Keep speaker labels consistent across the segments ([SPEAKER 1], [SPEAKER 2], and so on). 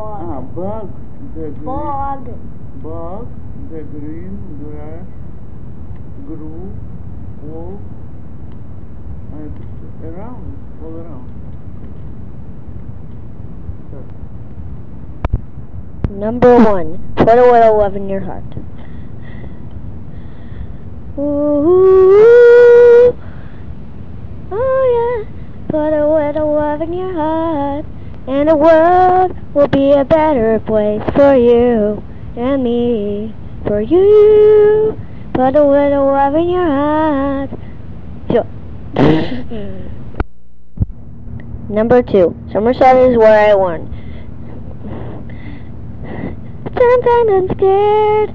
[SPEAKER 1] bog.
[SPEAKER 2] Ah, bug. The green,
[SPEAKER 1] Bog.
[SPEAKER 2] bug. The green grass grew all uh, around, all around.
[SPEAKER 3] Number one, put a little love in your heart. Ooh, oh yeah, put a little love in your heart, and the world will be a better place for you and me. For you, put a little love in your heart. So, Number two, Somerset is where I learned. Sometimes I'm scared,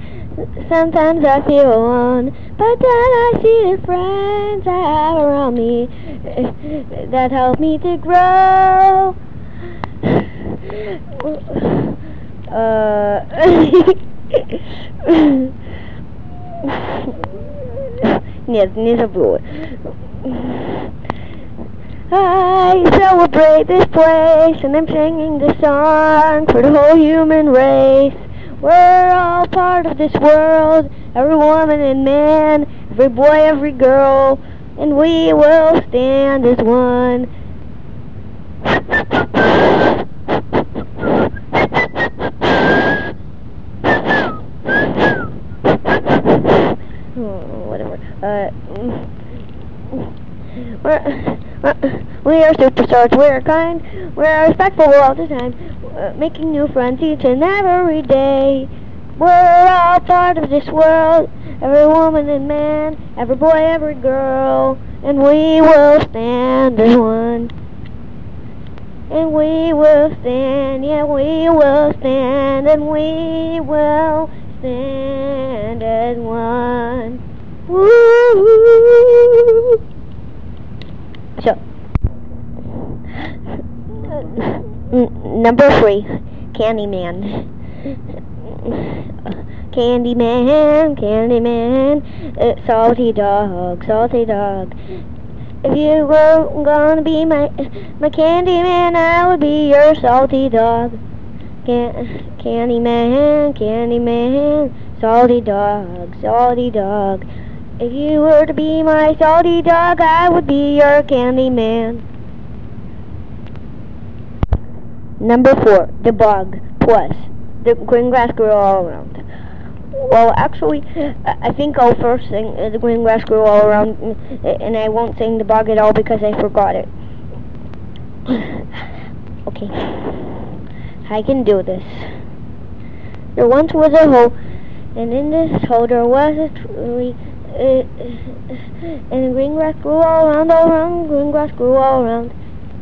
[SPEAKER 3] sometimes I feel alone, but then I see the friends I have around me that help me to grow. Uh, нет, не забыла. I celebrate this place and I'm singing this song for the whole human race. We're all part of this world, every woman and man, every boy, every girl, and we will stand as one. we are superstars. We are kind. We are respectful all the time. Uh, making new friends each and every day. We're all part of this world. Every woman and man, every boy, every girl, and we will stand as one. And we will stand, yeah, we will stand, and we will stand as one. Woo! So, number three, Candyman. Candyman, Candyman, uh, salty dog, salty dog. If you were gonna be my my Candyman, I would be your salty dog. Can- Candyman, Candyman, salty dog, salty dog. If you were to be my salty dog, I would be your candy man. Number four, the bog plus the green grass grew all around. Well, actually, I think I'll first sing uh, the green grass grew all around, uh, and I won't sing the bog at all because I forgot it. okay, I can do this. There once was a hole, and in this hole there was a tree. Uh, and green grass grew all around, all around, green grass grew all around.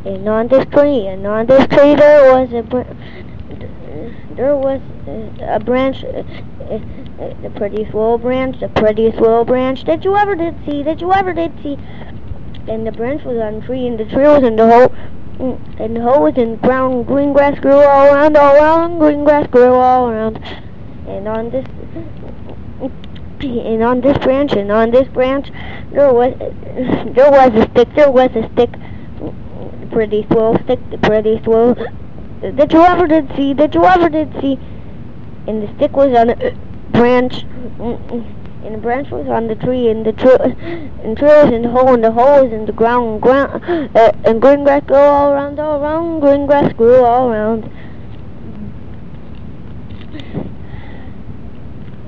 [SPEAKER 3] And on this tree, and on this tree there was a there was a branch, uh, the prettiest little branch, the prettiest little branch that you ever did see, that you ever did see. And the branch was on the tree, and the tree was in the hole, and the hole was in brown. Green grass grew all around, all around, green grass grew all around. And on this and on this branch and on this branch there was there was a stick there was a stick prettiest little stick the prettiest little that you ever did see that you ever did see. And the stick was on a branch. And the branch was on the tree and the tree and tree was in the hole and the hole was in the ground ground uh, and green grass grew all around all around. Green grass grew all around.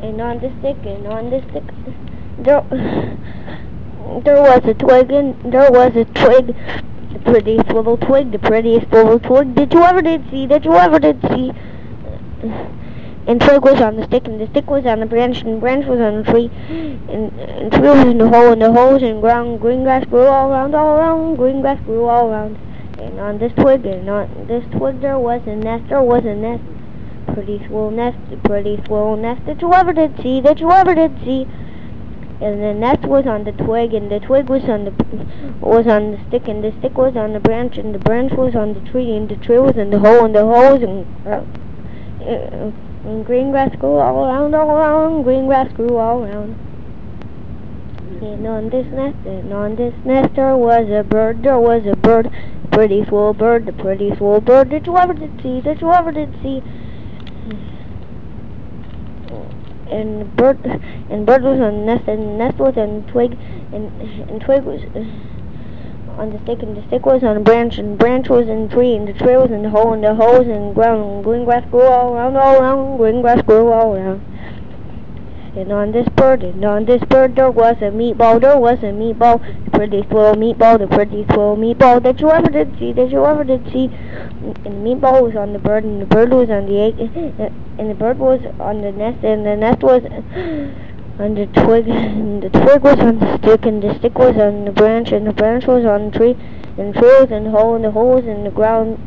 [SPEAKER 3] And on the stick and on the stick there there was a twig and there was a twig the prettiest little twig the prettiest little twig. That you ever did see that you ever did see? And twig was on the stick and the stick was on the branch and the branch was on the tree. And, and tree was in the hole and the hole was in the ground green grass grew all around all around green grass grew all around. And on this twig and on this twig there was a nest there was a nest. Pretty little nest, the prettiest little nest. That you ever did see, that you ever did see. And the nest was on the twig, and the twig was on the was on the stick, and the stick was on the branch, and the branch was on the tree, and the tree was in the hole, and the hole was in. Uh, and green grass grew all around, all around, green grass grew all around. And on this nest, and on this nest there was a bird, there was a bird, pretty little bird, the pretty little bird that you ever did see, that you ever did see. And bird, and bird was on nest, and nest was on twig, and and twig was on the stick, and the stick was on a branch, and branch was in tree, and the tree was in the hole, and the hole was in ground, and green grass grew all around, all around, green grass grew all around. And on this bird, and on this bird there was a meatball, there was a meatball, the prettiest little meatball, the prettiest little meatball that you ever did see, that you ever did see. And the meatball was on the bird, and the bird was on the egg, and the bird was on the nest, and the nest was on the twig, and the twig was on the stick, and the stick was on the branch, and the branch was on the tree, and the tree was in the hole, and the hole was in the ground,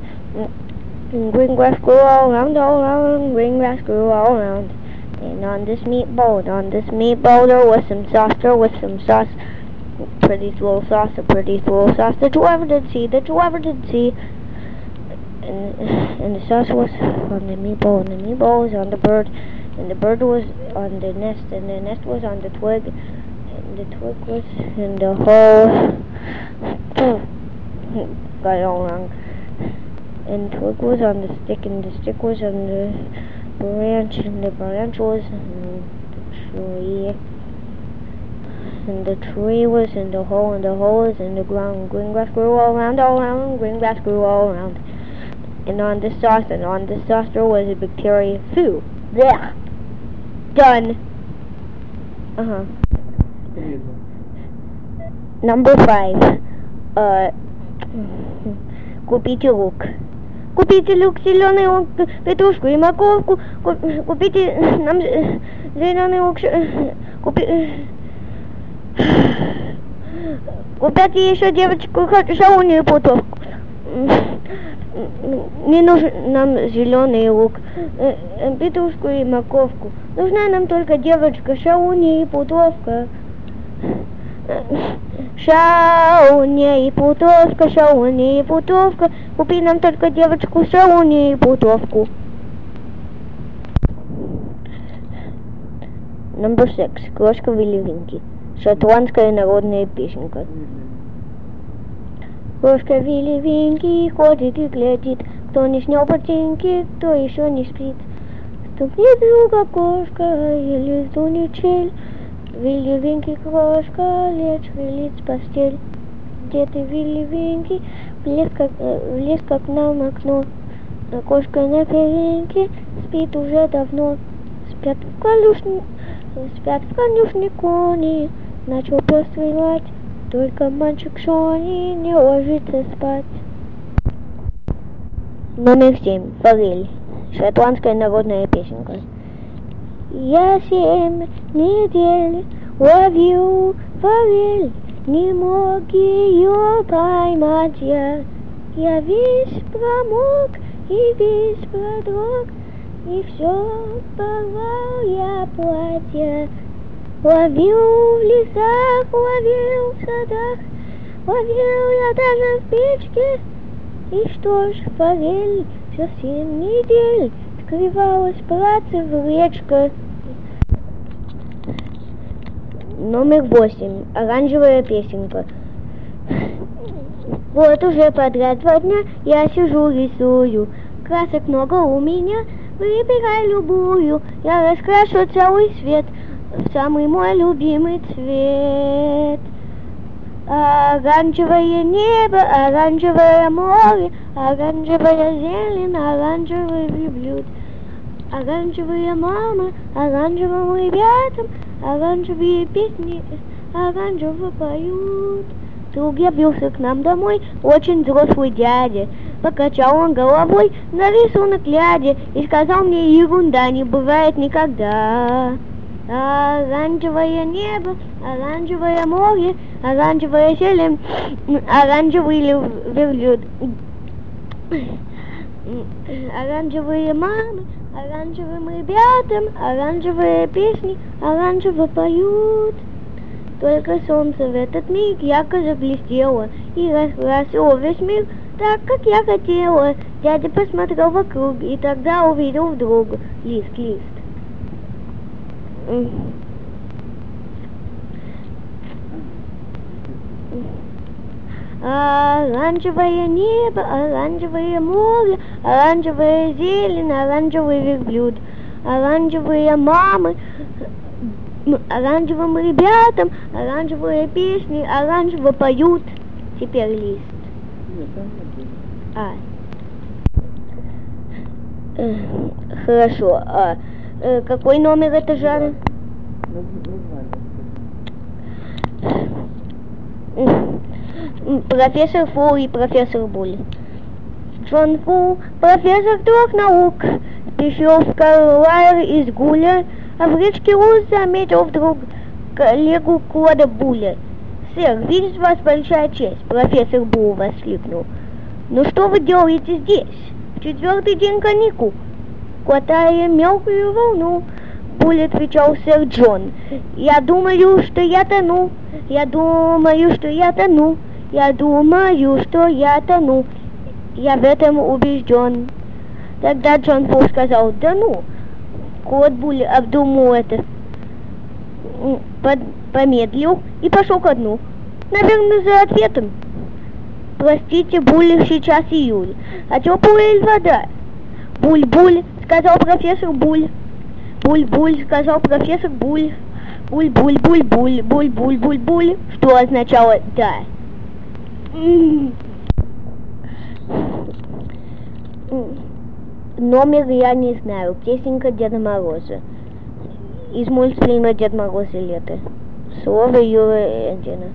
[SPEAKER 3] and green grass grew all around, all around, green grass grew all around. And on this meatball, and on this meatball there was some sauce, there was some sauce, pretty little sauce, a pretty little sauce that you ever did see, that you ever did see. And, and the sauce was on the meatball, and the meatball was on the bird, and the bird was on the nest, and the nest was on the twig, and the twig was in the hole. Got it all wrong. And twig was on the stick, and the stick was on the branch and the branch was in the tree. And the tree was in the hole and the hole was in the ground. Green grass grew all around all around. Green grass grew all around. And on the saucer and on the saucer was a bacteria. Foo yeah done. Uh-huh. Number five. Uh Gupi Jaluk. Купите лук, зеленый лук, петрушку и морковку. Ку- Купите нам зеленый лук, купи... Купите еще девочку ха- шалунью путовку. Не нужен нам зеленый лук, петрушку и морковку. Нужна нам только девочка, шалунья и путовка. Шауня и путовка, шауня и путовка. Купи нам только девочку, шауня и путовку. Number six. Крошка Вилли Шотландская народная песенка. Крошка Вилли Винки ходит и глядит, кто не снял ботинки, кто еще не спит. Ступнет друга кошка или стунет чель, Вилли Винки крошка, лечь вылез в постель. Где ты, Вилли Винки, влез как, э, влез как нам окно. А кошка на перинке спит уже давно. Спят в конюшне, спят в конюшне кони, начал пес стрелять. Только мальчик Шони не ложится спать. Номер семь. Форель. Шотландская народная песенка. Я семь недель ловил форель, не мог ее поймать я. Я весь промок и весь продрог, и все порвал я платье. Ловил в лесах, ловил в садах, ловил я даже в печке. И что ж, форель все семь недель скрывалась платье в речка. Номер восемь. Оранжевая песенка. Вот уже подряд два дня я сижу рисую. Красок много у меня, выбирай любую. Я раскрашу целый свет в самый мой любимый цвет. Оранжевое небо, оранжевое море, оранжевая зелень, оранжевый верблюд. Оранжевая мама, оранжевым ребятам, оранжевые песни, оранжево поют. Друг явился к нам домой, очень взрослый дядя. Покачал он головой на рисунок глядя и сказал мне, ерунда не бывает никогда. Оранжевое небо, оранжевое море, оранжевая зелень, оранжевый верблюд. Оранжевые мамы, оранжевым ребятам, оранжевые песни, оранжево поют. Только солнце в этот миг ярко заблестело и раскрасило весь мир так, как я хотела. Дядя посмотрел вокруг и тогда увидел вдруг лист, лист. М. Оранжевое небо, оранжевое море, оранжевая зелень, оранжевый верблюд, оранжевые мамы, оранжевым ребятам, оранжевые песни, оранжево поют. Теперь лист. А. Э, Хорошо. А э, какой номер этажа? Профессор Фу и профессор Буль. Джон Фу, профессор трех наук, спешил в Карлайр из Гуля, а в речке Рус заметил вдруг коллегу Клода Буля. «Сэр, видеть вас большая честь», — профессор Бул воскликнул. «Ну что вы делаете здесь? В четвертый день каникул?» Хватая мелкую волну, Буль отвечал сэр Джон. «Я думаю, что я тону, я думаю, что я тону, я думаю, что я тону, я в этом убежден». Тогда Джон Фу сказал, «Да ну!» Кот Буль обдумал это, под- помедлил и пошел ко дну. Наверное, за ответом. Простите, Буль, сейчас июль, а теплая вода. Буль-буль, сказал профессор Буль. Буль-буль, сказал профессор Буль. Буль-буль-буль-буль, буль-буль-буль-буль, что означало «да». Номер я не знаю. Песенка Деда Мороза. Из мультфильма Дед Мороз и лето. Слово Юры Эдина.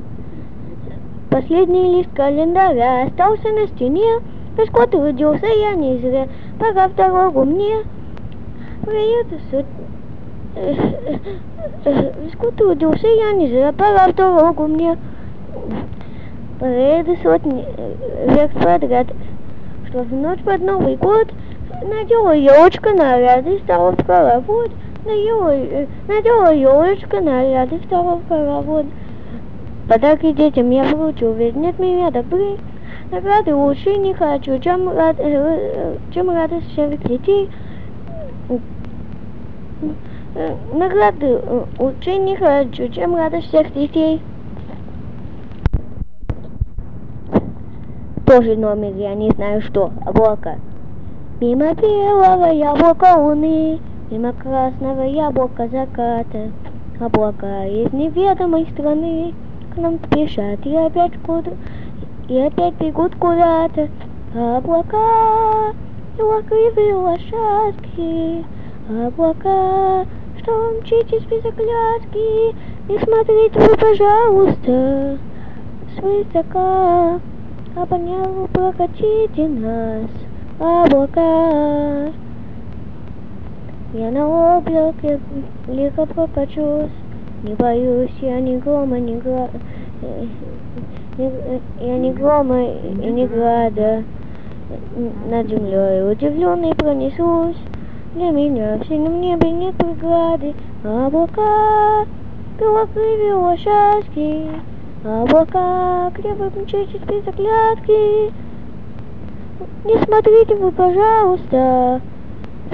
[SPEAKER 3] Последний лист календаря остался на стене. Без кота родился я не зря. Пора в дорогу мне. Приеду сот... Без кота родился я не зря. Пора в дорогу мне. Проеду сотни лет подряд. Что в ночь под Новый год надела елочка наряды, стала в хоровод. Надела, э, надела елочка наряды, стала в хоровод. Подарки детям я вручу, ведь нет меня добры. Награды лучше не хочу, чем, рад, э, чем радость всех детей. Э, Награды лучше не хочу, чем радость всех детей. Тоже номер, я не знаю что, облака. Мимо белого яблока луны, мимо красного яблока заката. Облака из неведомой страны к нам спешат и опять куда и опять бегут куда-то. Облака, белокрылые лошадки, облака, что вы мчитесь без оглядки, не смотрите вы, пожалуйста, свысока, а по небу прокатите нас, облака. Я на облаке лихо прокачусь, не боюсь я ни грома, ни гра... э, э, Я ни грома и ни града над землей удивленный пронесусь. Для меня в синем небе нет преграды. Облака, белокрылые лошадки, облака, вы мчитесь без оглядки. Не смотрите вы, пожалуйста,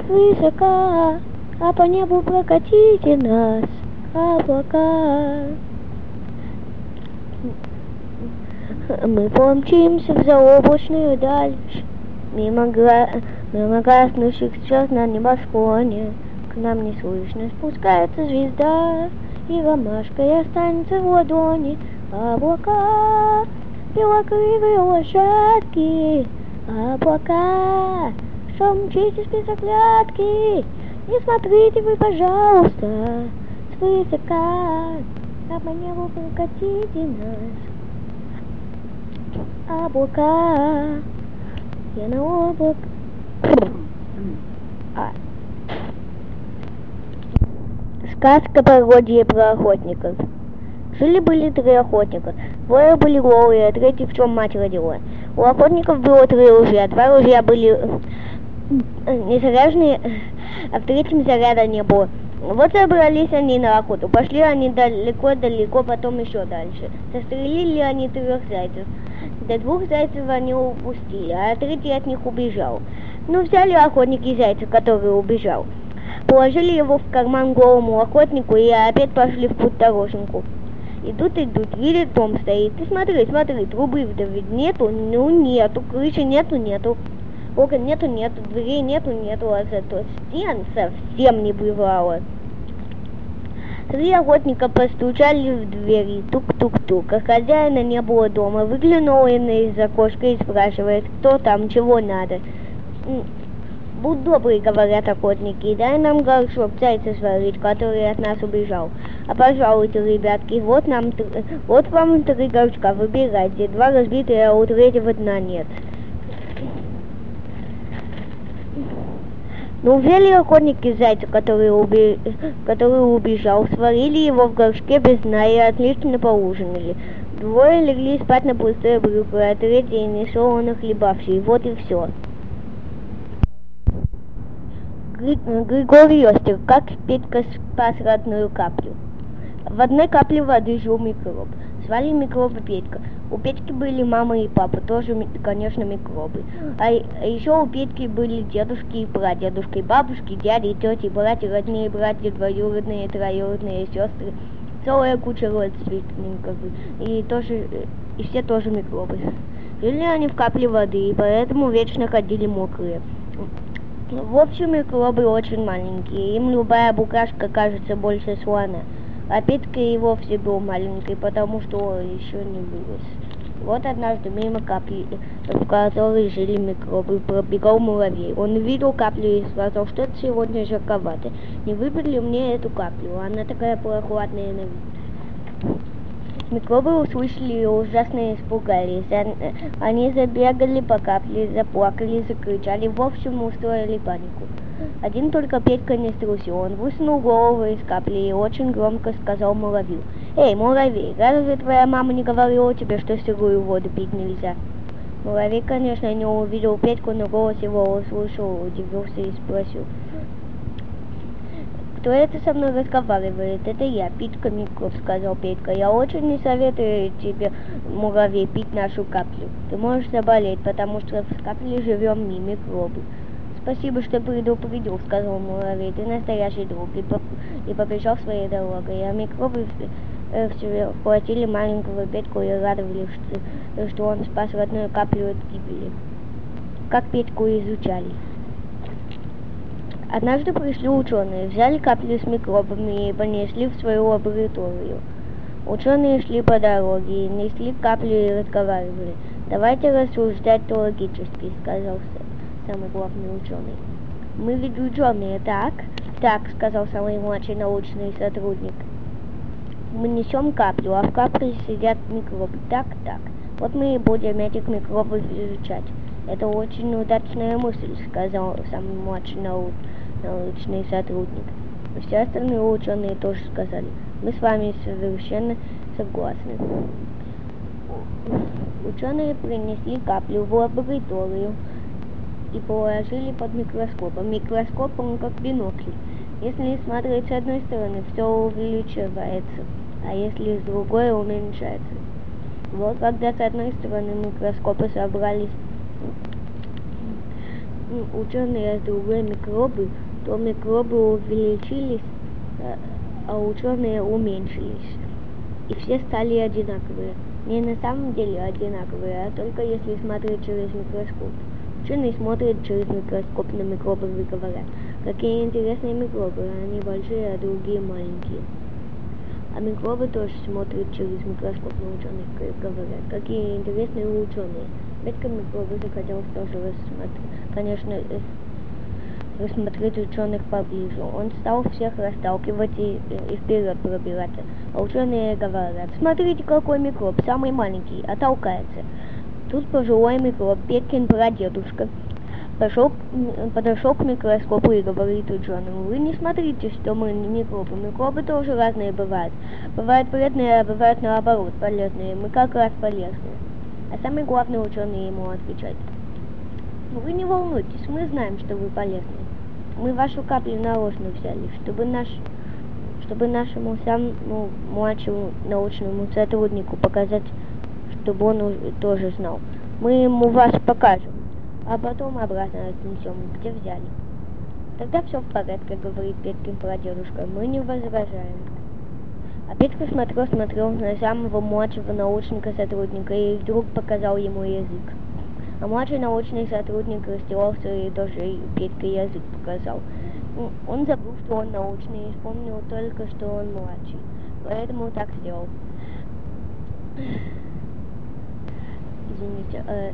[SPEAKER 3] высока, а по небу прокатите нас, облака. Мы помчимся в заоблачную даль, мимо, гра... мимо гаснущих звезд на небосклоне. К нам неслышно спускается звезда, и ромашкой останется в ладони. Облака, белокрылые лошадки, облака, мчитесь без оглядки. Не смотрите вы, пожалуйста, свысока, а по небу прокатите нас облака. Я на облак. А. Сказка пародия про охотников. Жили-были три охотника. Двое были голые, а третий в чем мать родила. У охотников было три ружья. Два ружья были э, незаряженные, а в третьем заряда не было. Вот собрались они на охоту. Пошли они далеко-далеко, потом еще дальше. Застрелили они трех зайцев. До двух зайцев они упустили, а третий от них убежал. Ну, взяли охотники зайца, который убежал. Положили его в карман голому охотнику и опять пошли в путь дороженьку. Идут, идут, видят, дом стоит. И смотри, смотри, трубы вдовид нету, ну нету, крыши нету, нету. Окон нету, нету, дверей нету, нету, а зато стен совсем не бывало. Три охотника постучали в двери, тук-тук-тук, а хозяина не было дома. Выглянул он из окошка и спрашивает, кто там, чего надо. Будь добрый, говорят охотники, дай нам горшок зайца сварить, который от нас убежал. А пожалуйста, ребятки, вот нам, вот вам три горшка, выбирайте. Два разбитые, а у третьего дна нет. Ну, взяли охотники зайца, который, уби... который убежал, сварили его в горшке без дна и отлично поужинали. Двое легли спать на пустое брюхо, а третий не солоно хлебавший. Вот и все. Григорий Остер, как Петька спас родную каплю. В одной капле воды жил микроб. Звали микробы Петька. У Петьки были мама и папа, тоже, конечно, микробы. А, а еще у Петьки были дедушки и прадедушки, бабушки, дяди, и тети, братья, родные братья, двоюродные, троюродные сестры. Целая куча родственников. И тоже, и все тоже микробы. Жили они в капле воды, и поэтому вечно ходили мокрые. В общем, микробы очень маленькие. Им любая букашка кажется больше слона. А Петька и вовсе был маленький, потому что еще не вырос. Вот однажды мимо капли, в которой жили микробы, пробегал муравей. Он видел каплю и сказал, что это сегодня жарковато. Не выбрать ли мне эту каплю? Она такая прохладная на вид. Микробы услышали и ужасно испугались. Они забегали по капле, заплакали, закричали, в общем, устроили панику. Один только Петька не струсил. Он высунул голову из капли и очень громко сказал муравью. «Эй, муравей, разве твоя мама не говорила тебе, что сырую воду пить нельзя?» Муравей, конечно, не увидел Петьку, но голос его услышал, удивился и спросил. «Кто это со мной разговаривает?» «Это я, Питка Микроб», — сказал Петька. «Я очень не советую тебе, муравей, пить нашу каплю. Ты можешь заболеть, потому что в капле живем мы, микробы». «Спасибо, что предупредил», — сказал муравей. «Ты настоящий друг». И, поп и побежал своей дорогой. А микробы э, все хватили маленького Петьку и радовались, что, что он спас родную каплю от гибели. Как Петьку изучали. Однажды пришли ученые, взяли капли с микробами и понесли в свою лабораторию. Ученые шли по дороге, несли капли и разговаривали. «Давайте рассуждать логически», — сказал самый главный ученый. Мы ведь ученые, так? Так, сказал самый младший научный сотрудник. Мы несем каплю, а в капле сидят микробы. Так, так. Вот мы и будем этих микробов изучать. Это очень удачная мысль, сказал самый младший нау научный сотрудник. Все остальные ученые тоже сказали. Мы с вами совершенно согласны. Ученые принесли каплю в лабораторию и положили под микроскопом. Микроскопом как бинокль. Если смотреть с одной стороны, все увеличивается, а если с другой уменьшается. Вот когда с одной стороны микроскопы собрались ученые, а с другой микробы, то микробы увеличились, а ученые уменьшились. И все стали одинаковые. Не на самом деле одинаковые, а только если смотреть через микроскоп. Ученые смотрят через микроскоп на микробы и говорят, какие интересные микробы, они большие, а другие маленькие. А микробы тоже смотрят через микроскоп на ученых и говорят, какие интересные ученые. Редко микробы захотелось тоже рассмотреть, конечно, э, рассмотреть ученых поближе. Он стал всех расталкивать и, и вперед пробираться. А ученые говорят, смотрите, какой микроб, самый маленький, а толкается. Тут пожилой микроб, Петкин прадедушка, пошел, подошел к микроскопу и говорит ученым, вы не смотрите, что мы не микробы. Микробы тоже разные бывают. Бывают вредные, а бывают наоборот полезные. Мы как раз полезные. А самый главный ученый ему отвечает. Вы не волнуйтесь, мы знаем, что вы полезны. Мы вашу каплю нарочно взяли, чтобы наш чтобы нашему самому младшему научному сотруднику показать чтобы он тоже знал. Мы ему вас покажем, а потом обратно отнесем, где взяли. Тогда все в порядке, говорит Петкин прадедушка, мы не возражаем. А Петька смотрел, смотрел на самого младшего научника сотрудника и вдруг показал ему язык. А младший научный сотрудник растерялся и тоже Петька язык показал. Ну, Он забыл, что он научный, и вспомнил только, что он младший. Поэтому так сделал. Извините. э,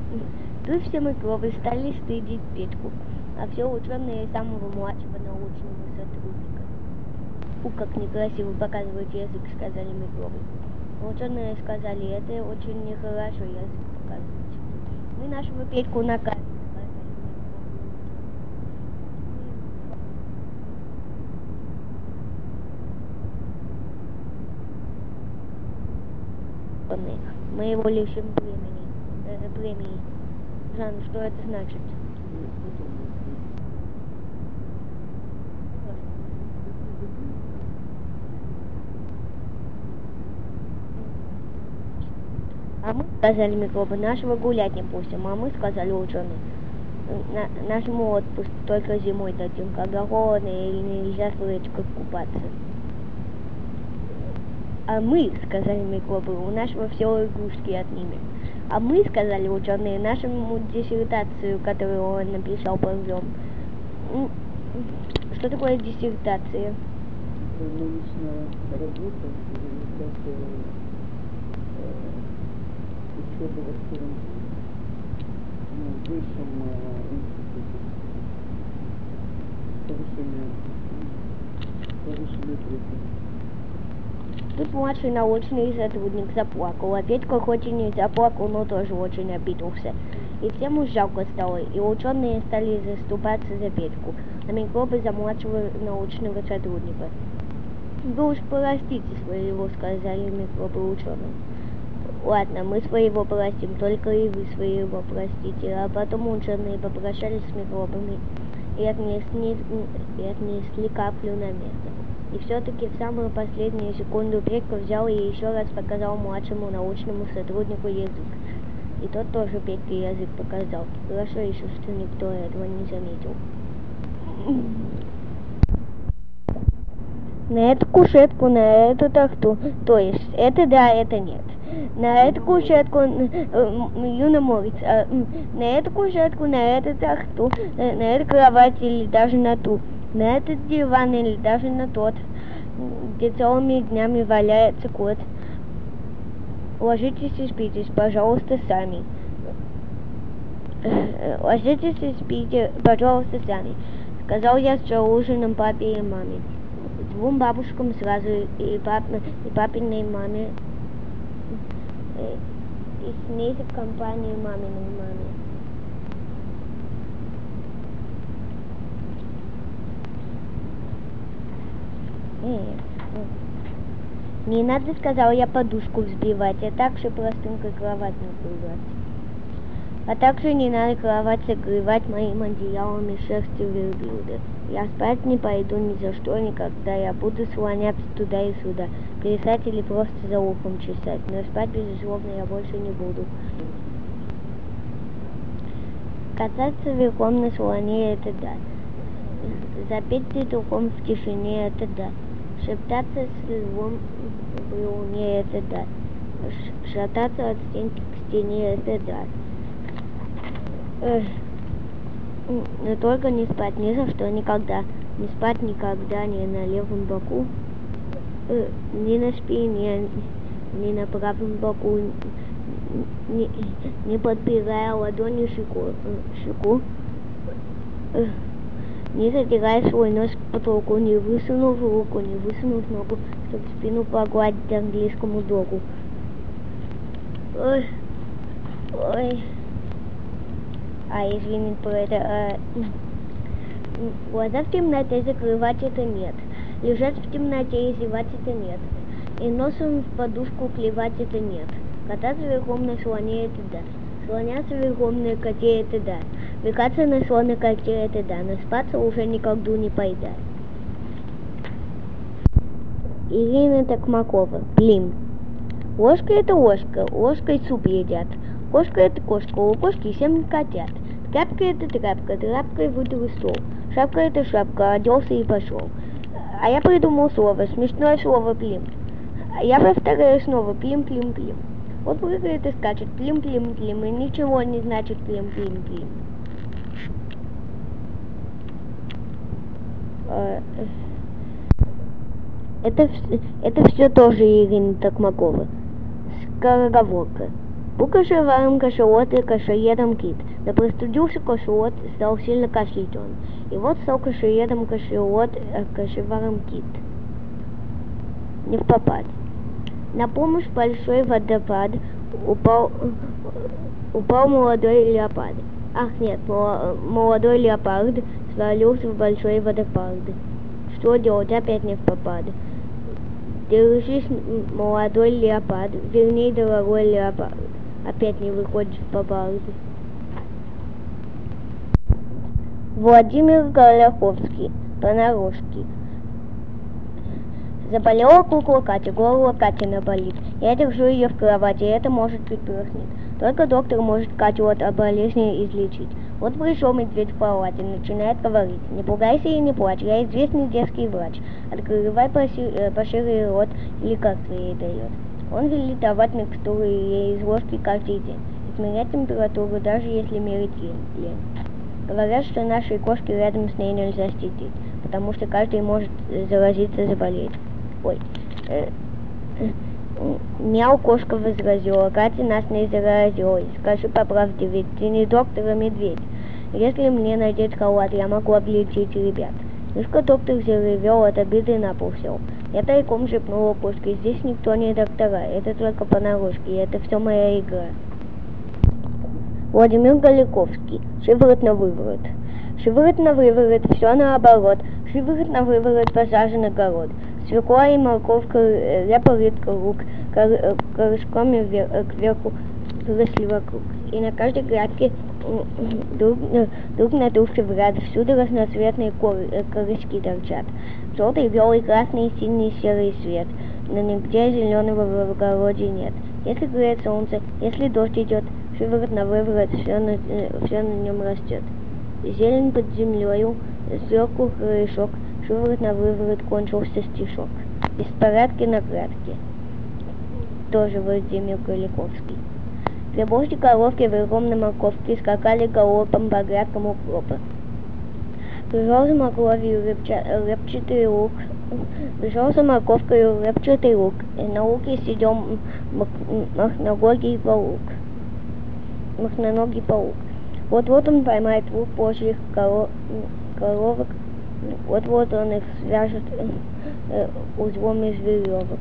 [SPEAKER 3] Тут все микробы стали стыдить Петьку, а все ученые самого младшего научного сотрудника. У, как некрасиво показывать язык, сказали микробы. Ученые сказали, это очень нехорошо язык показывать. Мы нашего Петьку микробы. Мы его лишим премии. э, премии. Жан, что это значит? А мы сказали микробы, нашего гулять не пустим, а мы сказали ученые. На, нашему отпуск только зимой дадим, когда холодно и нельзя в речках купаться. А мы, сказали микробы, у нашего все игрушки отнимем. А мы, сказали ученые, нашему диссертацию, которую он написал, порвем. Что такое диссертация?
[SPEAKER 2] Научная работа, учебы в аспирантуре. Ну, высшем э, институте. Повышение, повышенный требования.
[SPEAKER 3] Тут младший научный сотрудник заплакал, а Петька хоть и не заплакал, но тоже очень обиделся. И всем уж жалко стало, и ученые стали заступаться за Петьку, а микробы за младшего научного сотрудника. Вы уж простите своего, сказали микробы ученым. Ладно, мы своего простим, только и вы своего простите. А потом ученые попрощались с микробами и отнесли, и отнесли каплю на место. И все-таки в самую последнюю секунду Петька взял и еще раз показал младшему научному сотруднику язык. И тот тоже Петьке язык показал. Хорошо еще, что никто этого не заметил. На эту кушетку, на эту тахту. То есть, это да, это нет. На эту кушетку, Юна молится, на эту кушетку, на эту тахту, на эту кровать или даже на ту, на этот диван или даже на тот, где целыми днями валяется кот. Ложитесь и спите, пожалуйста, сами. Ложитесь и спите, пожалуйста, сами. Сказал я с ужином папе и маме. Двум бабушкам сразу и, пап, и папиной маме. И с ней в компании маминой маме. Не надо, сказал я, подушку взбивать, а также простынкой кровать накрывать. А также не надо кровать согревать моим одеялом и шерстью верблюда. Я спать не пойду ни за что никогда. Я буду слоняться туда и сюда, плясать или просто за ухом чесать. Но спать, безусловно, я больше не буду. Кататься верхом на слоне – это да. Запеть петухом в тишине – это да. Шептаться с львом в луне – это да. Шататься от стенки к стене – это да. Эх, Но только не спать ни за что, никогда. Не спать никогда ни на левом боку, э, ни на спине, ни на правом боку, не, не подпирая ладонью щеку, э, э, не задирая свой нос к потолку, не высунув руку, не высунув ногу, чтобы спину погладить английскому догу. Ой, ой. А, извини, про это. м, глаза в темноте закрывать это нет. Лежать в темноте и зевать это нет. И носом в подушку клевать это нет. Кататься верхом на слоне это да. Слоняться верхом на коте это да. Векаться на слоне коте это да. Но спаться уже никогда не пойда. Ирина Токмакова. Блин. Ложка это ложка, ложкой суп едят. Кошка это кошка, у кошки семь котят. Тряпка это тряпка, тряпкой вытер стол. Шапка это шапка, оделся и пошел. А я придумал слово, смешное слово, блин. А я повторяю снова, плим-плим-плим. Вот прыгает и скачет, плим-плим-плим, и ничего не значит плим-плим-плим. А, Это, вс- это все тоже Ирина Токмакова. Скороговорка. Был кашеваром кашалот и кашаедом кит. Да простудился кашалот, стал сильно кашлять он. И вот стал кашаедом кашалот, а кашеваром кит. Не в попад. На помощь большой водопад упал, упал молодой леопард. Ах нет, молодой леопард свалился в большой водопад. Что делать? Опять не в попад. Держись, молодой леопард, вернее, дорогой леопард. Опять не выходишь в попад. Владимир Голяховский, понарошки. Заболела кукла Катя, горло Катина болит. Я держу ее в кровати, это может перхнет. Только доктор может Катю от болезни излечить. Вот пришел медведь в палате, начинает говорить. Не пугайся и не плачь, я известный детский врач. Открывай э, пошире рот, лекарство ей дает. Он велит давать микстуры ей из ложки каждый день. Измерять температуру, даже если мерить лень. Говорят, что нашей кошке рядом с ней нельзя сидеть, потому что каждый может э, заразиться, заболеть. Ой. э, э, Мяу кошка возразила, Катя нас не заразила. Скажи по правде, ведь ты не доктор, а медведь. Если мне надеть халат, я могу облечить ребят. Мишка доктор заревел от обиды на пол. Я тайком шепнула кошке, здесь никто не доктора, это только понарошки, это все моя игра. Владимир Галиковский. Шиворот на выворот. Шиворот на выворот, все наоборот. Шиворот на выворот, посажен огород. Свекла и морковка, э, репа, рыбка, лук, кор- э, корешками вер- э, кверху выросли вокруг. И на каждой грядке друг, на- друг на дружке в ряд, всюду разноцветные э, корешки торчат. Желтый, белый, красный, синий, серый свет. Но нигде зеленого в огороде нет. Если греет солнце, если дождь идет, шиворот на выворот, все на, все на нем растет. Зелень под землею, сверху корешок, шиворот на выворот кончился стишок. Беспорядки на грядке. Тоже Владимир Галиковский. Грибочки коровки верхом на морковке скакали галопом по грядкам укропа. Пришел за морковью репча- репчатый лук, пришел за морковкой репчатый лук, и на луке сидел махноногий паук. Махноногий паук. Вот-вот он поймает двух пошлых коро- м, коровок, вот-вот он их свяжет э, узлом из веревок.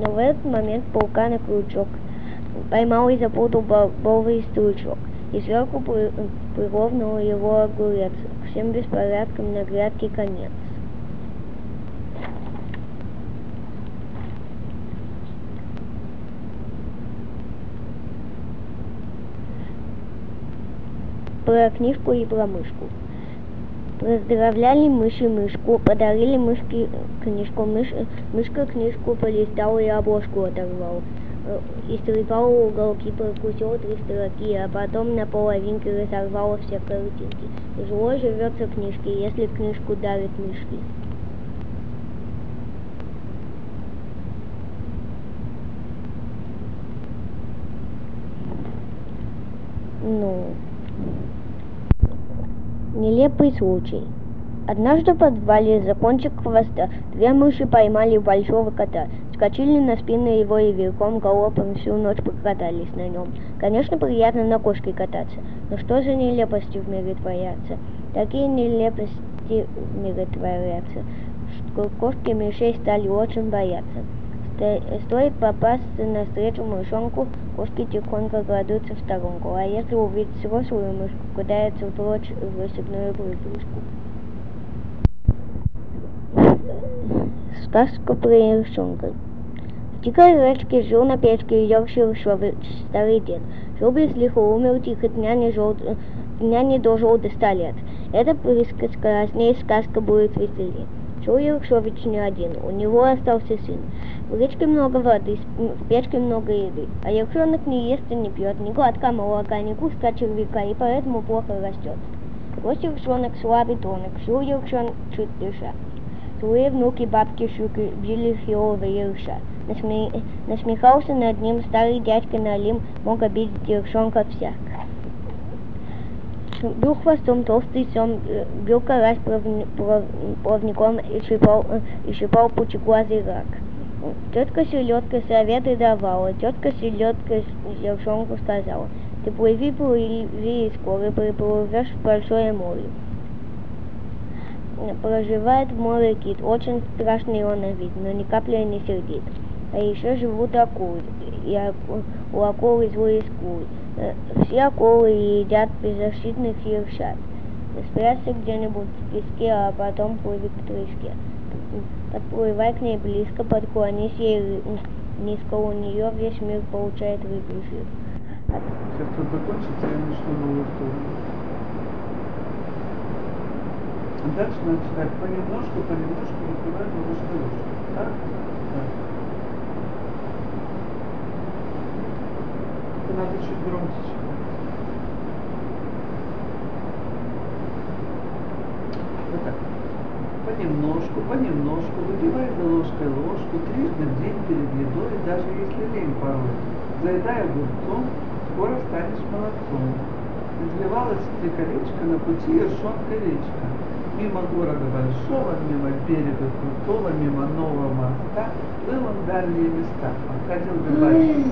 [SPEAKER 3] Но в этот момент паука на крючок поймал и запутал бобовый стручок. И сверху при- прировнул его огурец. Всем беспорядкам на грядке конец. Про книжку и про мышку. Поздравляли мыши мышку, подарили мышке книжку. Мыш, мышка книжку полистала и обложку оторвал. Э, Истрепал уголки, прокусил три строки, а потом на половинке разорвал все картинки. Тяжело живется книжке, если книжку дарят мышки. Ну, Нелепый случай. Однажды в подвале за кончик хвоста две мыши поймали большого кота, скочили на спину его и верхом галопом всю ночь покатались на нем. Конечно, приятно на кошке кататься, но что за нелепости в мире творятся? Такие нелепости в мире творятся, что кошки мышей стали очень бояться. Сто- Стоит попасться на встречу мышонку, кошки тихонько кладутся в сторонку, а если увидят взрослую мышку, кидаются прочь в рассыпную прыгушку. Сказка про Ершонка. В дикой речке жил на печке Йоркшир старый дед. Жил без лихо, умер тихо, дня не, жил, дня не дожил до ста лет. Это присказка, а с ней сказка будет веселее. Жил Ершович не один, у него остался сын. В речке много воды, в печке много еды, а ершонок не ест и не пьет, ни глотка молока, ни куска червяка, и поэтому плохо растет. Рос ершонок слабый тонок, жил ершонок чуть дыша. Росли внуки бабки Шуки, били хилого ерша. Насме- Насмехался над ним старый дядька Налим, мог обидеть ершонка всяк. Бил хвостом толстый сом, э, бил карась плавни- плав- плавником и щипал, э, и щипал пучеглазый рак. Тетка селедка советы давала, тетка селедка ершонку сказала, ты плыви, плыви, и скоро приплывешь в большое море. Проживает в море кит, очень страшный он на вид, но ни капли не сердит. А еще живут акулы, и у акулы злые скулы. Э, Все акулы едят беззащитных ершат. Спрячься где-нибудь в песке, а потом плыви к треске. Подплывай к ней близко, подклонись ей низко у нее, весь мир получает выигрыш.
[SPEAKER 1] Сейчас тут закончится, я начну новую. Дальше надо читать понемножку, понемножку, выпивать ложка ложка. Так? Так. Это надо чуть громче. Вот так. Понемножку, понемножку, выпивай за ложкой ложку, трижды в день перед едой, даже если лень порой. Заедай огурцом, скоро станешь молодцом. Изливалась ты колечко на пути Ершонка речка. Мимо города большого, мимо берега крутого, мимо нового моста, плыл он в дальние места. Обходил рыбачий